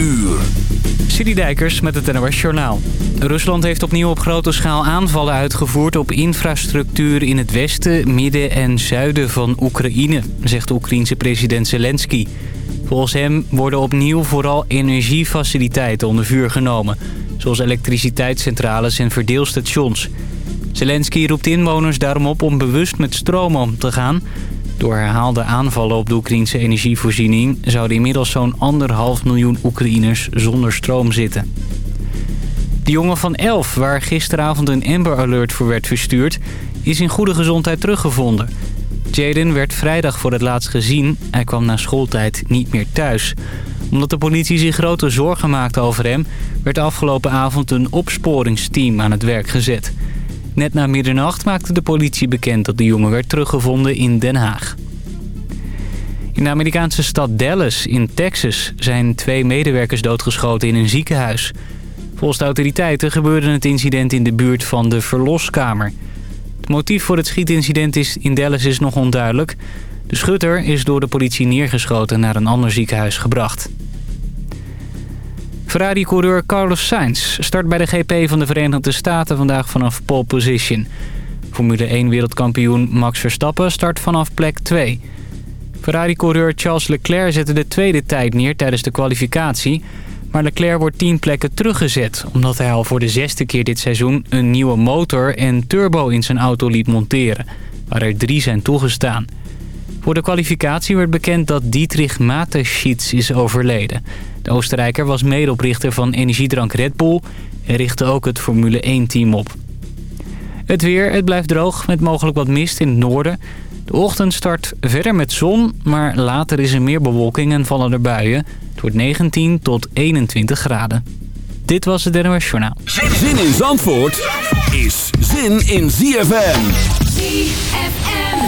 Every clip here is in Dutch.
uur. City Dijkers met het NOS Journaal. Rusland heeft opnieuw op grote schaal aanvallen uitgevoerd op infrastructuur in het westen, midden en zuiden van Oekraïne, zegt de Oekraïense president Zelensky. Volgens hem worden opnieuw vooral energiefaciliteiten onder vuur genomen, zoals elektriciteitscentrales en verdeelstations. Zelensky roept inwoners daarom op om bewust met stroom om te gaan. Door herhaalde aanvallen op de Oekraïnse energievoorziening... zouden inmiddels zo'n anderhalf miljoen Oekraïners zonder stroom zitten. De jongen van 11, waar gisteravond een Amber Alert voor werd verstuurd... is in goede gezondheid teruggevonden. Jaden werd vrijdag voor het laatst gezien. Hij kwam na schooltijd niet meer thuis. Omdat de politie zich grote zorgen maakte over hem... werd afgelopen avond een opsporingsteam aan het werk gezet... Net na middernacht maakte de politie bekend dat de jongen werd teruggevonden in Den Haag. In de Amerikaanse stad Dallas in Texas zijn twee medewerkers doodgeschoten in een ziekenhuis. Volgens de autoriteiten gebeurde het incident in de buurt van de verloskamer. Het motief voor het schietincident in Dallas is nog onduidelijk. De schutter is door de politie neergeschoten naar een ander ziekenhuis gebracht. Ferrari-coureur Carlos Sainz start bij de GP van de Verenigde Staten vandaag vanaf pole position. Formule 1-wereldkampioen Max Verstappen start vanaf plek 2. Ferrari-coureur Charles Leclerc zette de tweede tijd neer tijdens de kwalificatie... maar Leclerc wordt 10 plekken teruggezet... omdat hij al voor de zesde keer dit seizoen een nieuwe motor en turbo in zijn auto liet monteren... waar er drie zijn toegestaan. Voor de kwalificatie werd bekend dat Dietrich Mateschitz is overleden... De Oostenrijker was medeoprichter van energiedrank Red Bull... en richtte ook het Formule 1-team op. Het weer, het blijft droog met mogelijk wat mist in het noorden. De ochtend start verder met zon, maar later is er meer bewolking en vallen er buien. Het wordt 19 tot 21 graden. Dit was het NOS Journaal. Zin in Zandvoort is zin in ZFM. ZFM.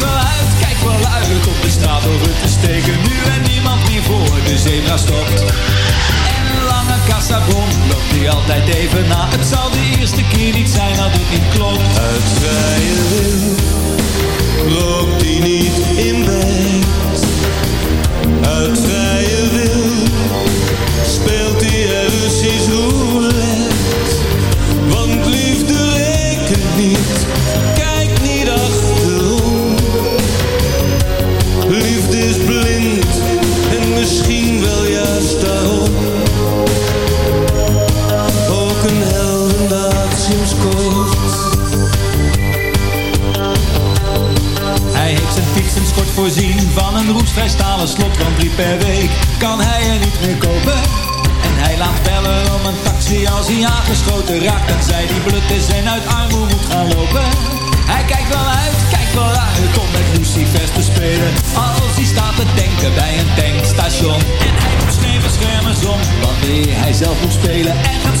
Wel uit, kijkt wel uit op de straat over te steken, nu en niemand meer voor de zebra stopt. En lange kassabon loopt hij altijd even na. Het zal de eerste keer niet zijn dat het niet klopt. Uit vrije wil rookt hij niet in bed uit vrije wil van een roestvrij stalen slot, want drie per week kan hij er niet meer kopen. En hij laat bellen om een taxi als hij aangeschoten raakt en zij die blut is en uit armoede moet gaan lopen. Hij kijkt wel uit, kijkt wel uit om met Lucifers te spelen, als hij staat te denken bij een tankstation. En hij moet geen beschermers om, wanneer hij zelf moet spelen en gaat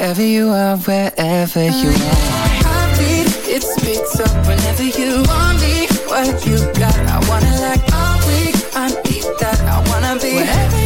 Wherever you are, wherever you are. Heartbeat, it speeds up whenever you want me. What you got, I wanna like all week I need that, I wanna be Wherever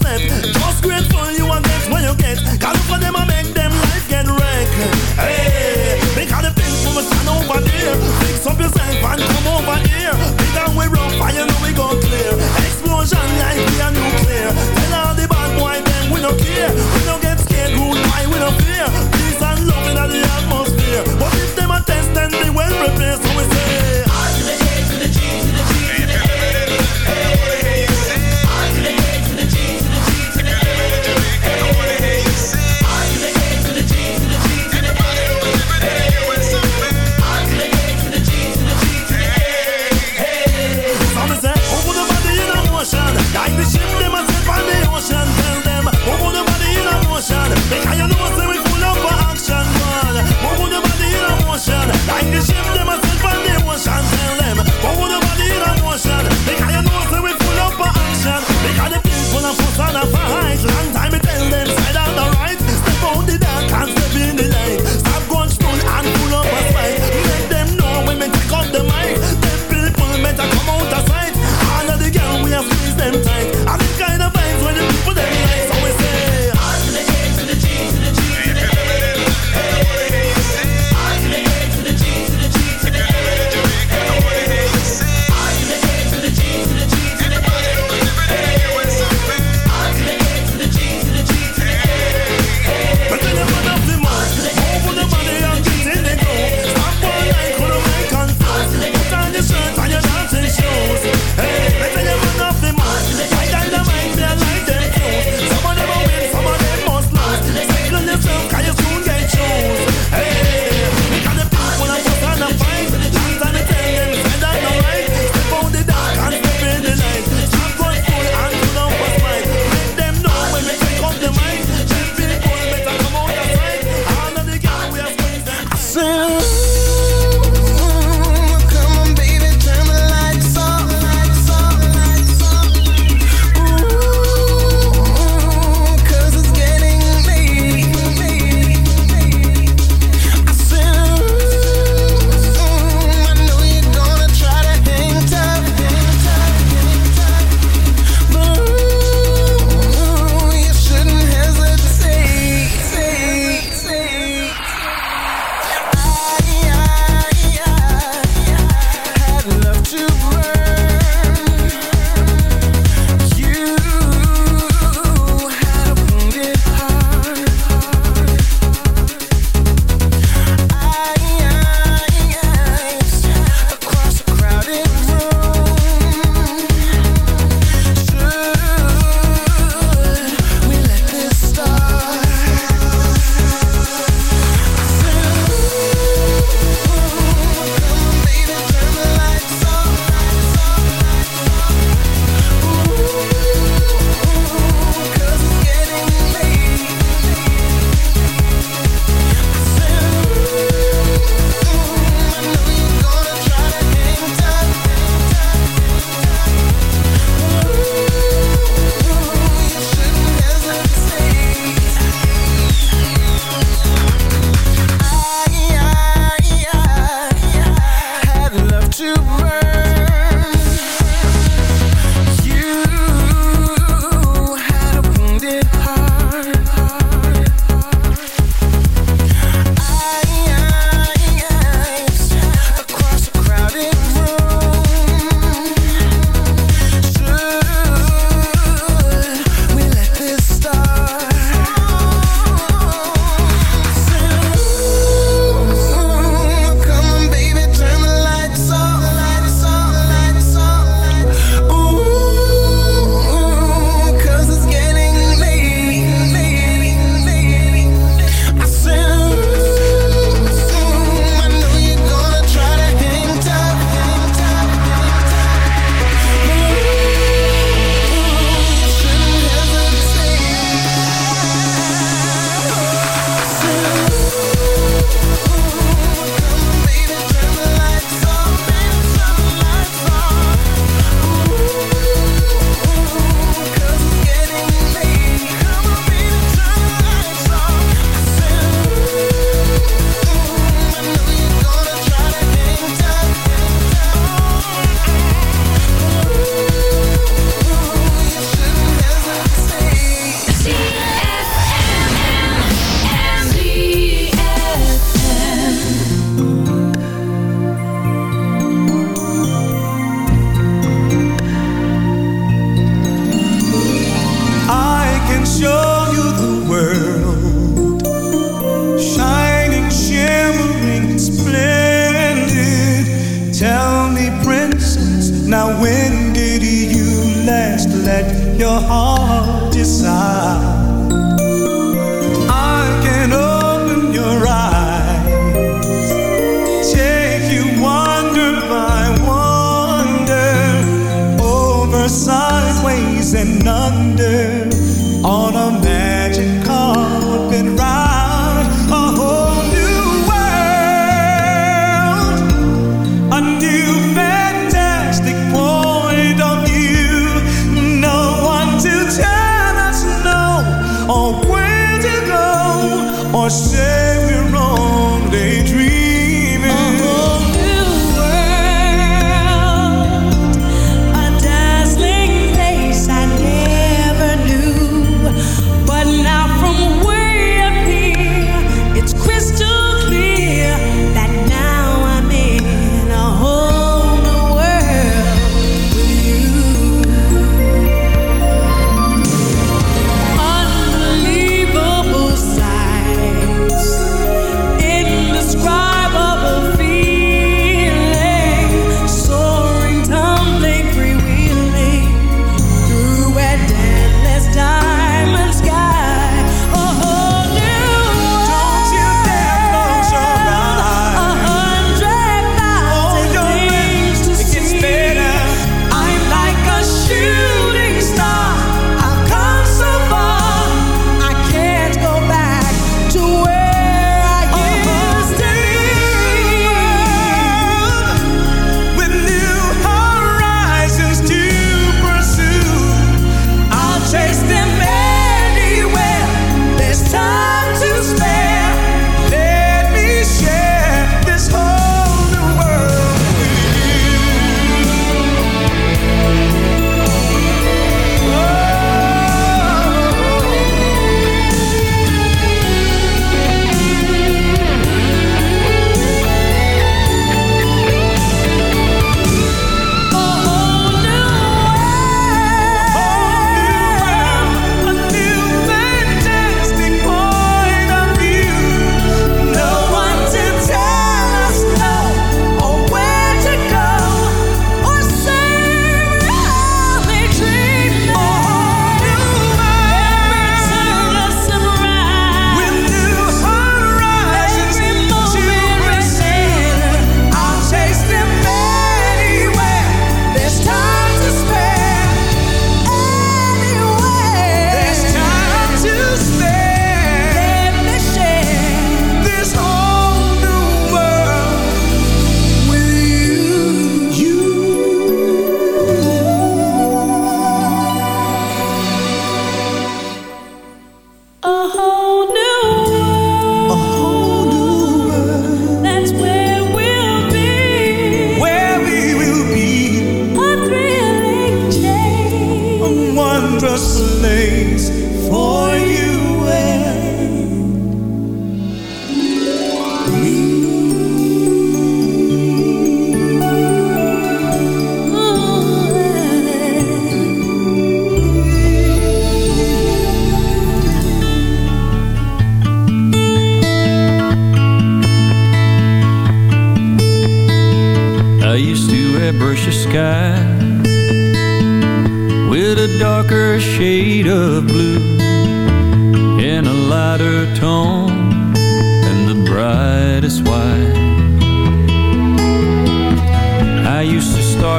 snap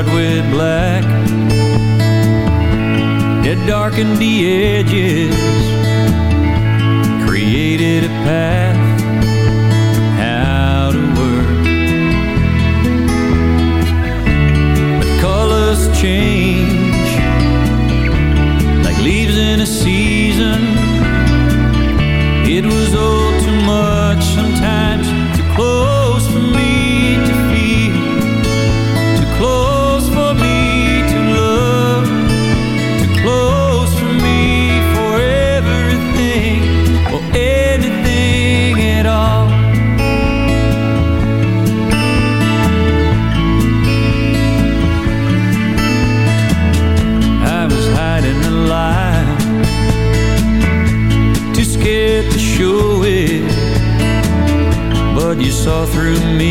marred with black. It darkened the edges. Created a path. But colors change. through me.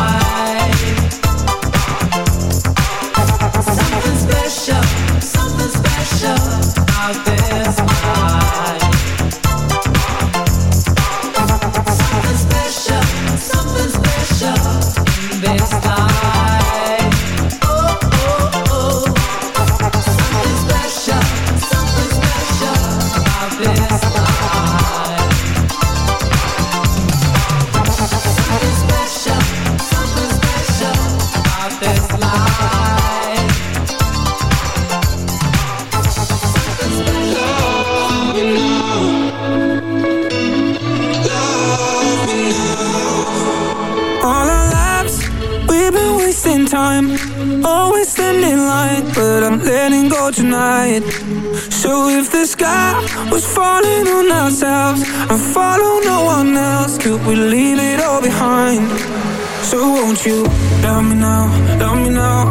you. Love me now, love me now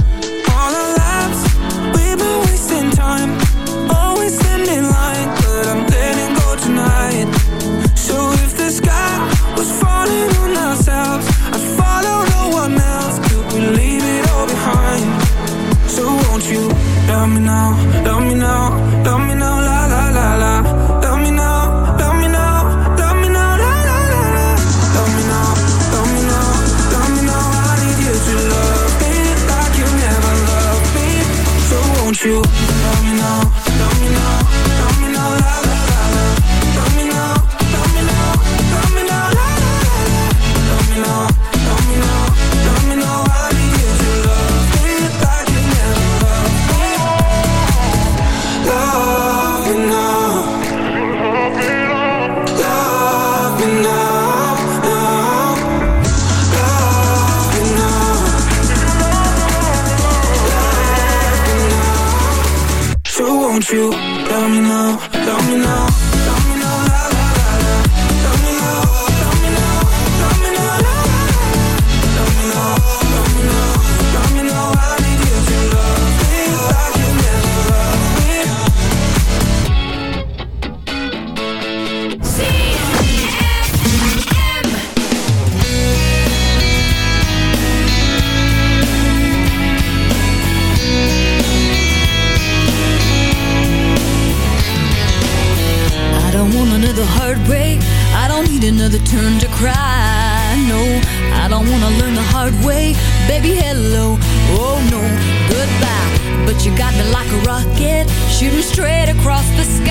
shooting straight across the sky.